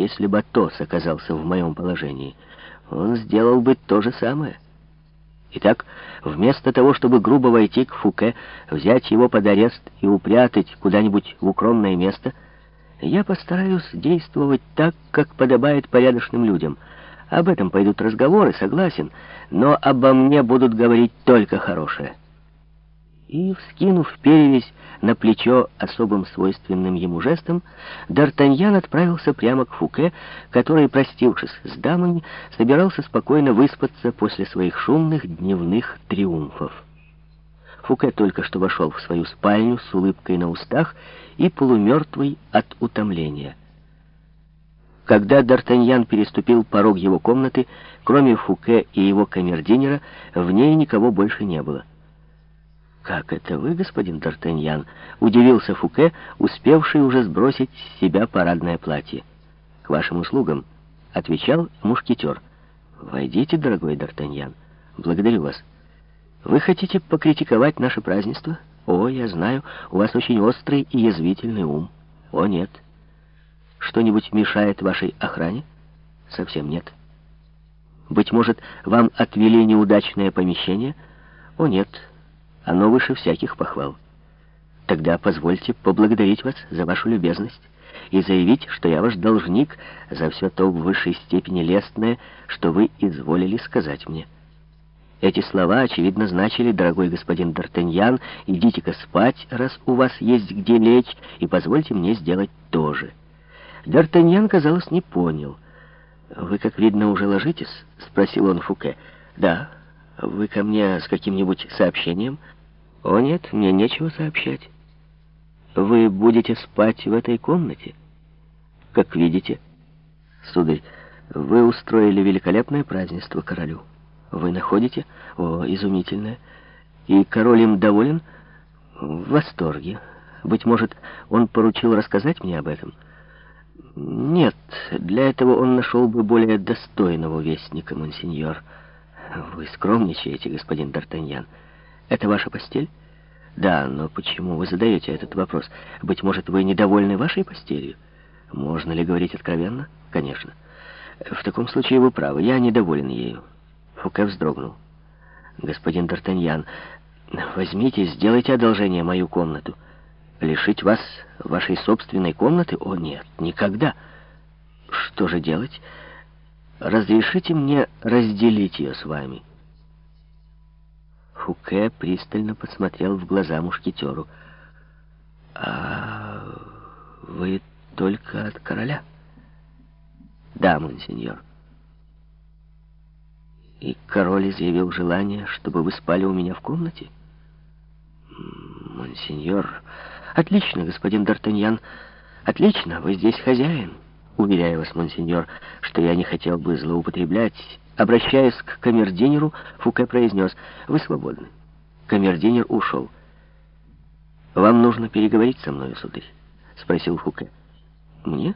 Если бы Атос оказался в моем положении, он сделал бы то же самое. Итак, вместо того, чтобы грубо войти к Фуке, взять его под арест и упрятать куда-нибудь в укромное место, я постараюсь действовать так, как подобает порядочным людям. Об этом пойдут разговоры, согласен, но обо мне будут говорить только хорошее и, вскинув перевязь на плечо особым свойственным ему жестом, Д'Артаньян отправился прямо к Фуке, который, простившись с дамами, собирался спокойно выспаться после своих шумных дневных триумфов. Фуке только что вошел в свою спальню с улыбкой на устах и полумертвый от утомления. Когда Д'Артаньян переступил порог его комнаты, кроме Фуке и его камердинера, в ней никого больше не было. «Как это вы, господин Д'Артаньян?» — удивился Фуке, успевший уже сбросить с себя парадное платье. «К вашим услугам», — отвечал мушкетер. «Войдите, дорогой Д'Артаньян. Благодарю вас. Вы хотите покритиковать наше празднество? О, я знаю, у вас очень острый и язвительный ум. О, нет. Что-нибудь мешает вашей охране? Совсем нет. Быть может, вам отвели неудачное помещение? О, нет». Оно выше всяких похвал. Тогда позвольте поблагодарить вас за вашу любезность и заявить, что я ваш должник за все то в высшей степени лестное, что вы изволили сказать мне. Эти слова, очевидно, значили, дорогой господин Д'Артаньян, идите-ка спать, раз у вас есть где лечь, и позвольте мне сделать то же. Д'Артаньян, казалось, не понял. «Вы, как видно, уже ложитесь?» — спросил он Фуке. «Да». Вы ко мне с каким-нибудь сообщением? О нет, мне нечего сообщать. Вы будете спать в этой комнате? Как видите. Сударь, вы устроили великолепное празднество королю. Вы находите? О, изумительное. И король им доволен? В восторге. Быть может, он поручил рассказать мне об этом? Нет, для этого он нашел бы более достойного вестника, монсеньор. Вы скромничаете, господин Д'Артаньян. Это ваша постель? Да, но почему вы задаете этот вопрос? Быть может, вы недовольны вашей постелью? Можно ли говорить откровенно? Конечно. В таком случае вы правы, я недоволен ею. Фуке вздрогнул. Господин Д'Артаньян, возьмите, сделайте одолжение мою комнату. Лишить вас вашей собственной комнаты? О, нет, никогда. Что же делать? Разрешите мне разделить ее с вами?» Фуке пристально посмотрел в глаза мушкетеру. «А вы только от короля?» «Да, монсеньор». «И король изъявил желание, чтобы вы спали у меня в комнате?» «Монсеньор...» «Отлично, господин Д'Артаньян, отлично, вы здесь хозяин». Уверяю вас, монсеньор, что я не хотел бы злоупотреблять. Обращаясь к камердинеру, Фуке произнес, «Вы свободны». Камердинер ушел. «Вам нужно переговорить со мной, сударь?» — спросил Фуке. «Мне?»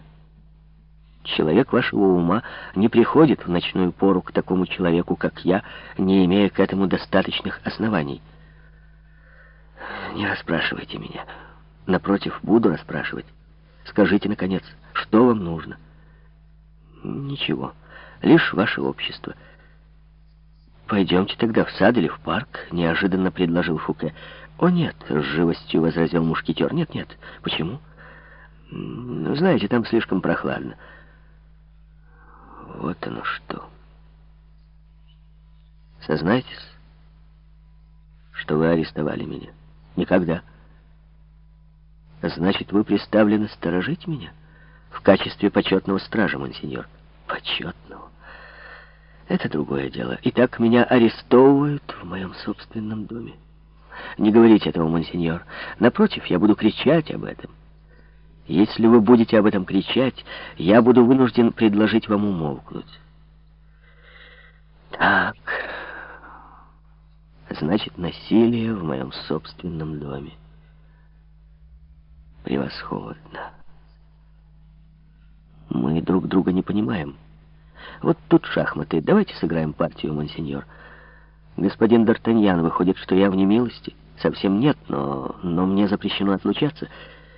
Человек вашего ума не приходит в ночную пору к такому человеку, как я, не имея к этому достаточных оснований. Не расспрашивайте меня. Напротив, буду расспрашивать. Скажите, наконец, что вам нужно? Ничего, лишь ваше общество. Пойдемте тогда в сад или в парк, неожиданно предложил Фуке. О нет, с живостью возразил мушкетер. Нет, нет, почему? Знаете, там слишком прохладно. Вот оно что. Сознайтесь, что вы арестовали меня. Никогда. Значит, вы приставлены сторожить меня? Качестве почетного стража, монсеньор. Почетного? Это другое дело. Итак, меня арестовывают в моем собственном доме. Не говорите этого, монсеньор. Напротив, я буду кричать об этом. Если вы будете об этом кричать, я буду вынужден предложить вам умолкнуть. Так, значит, насилие в моем собственном доме. Превосходно. Мы друг друга не понимаем. Вот тут шахматы. Давайте сыграем партию, монсеньор. Господин Д'Артаньян, выходит, что я в немилости? Совсем нет, но, но мне запрещено отлучаться.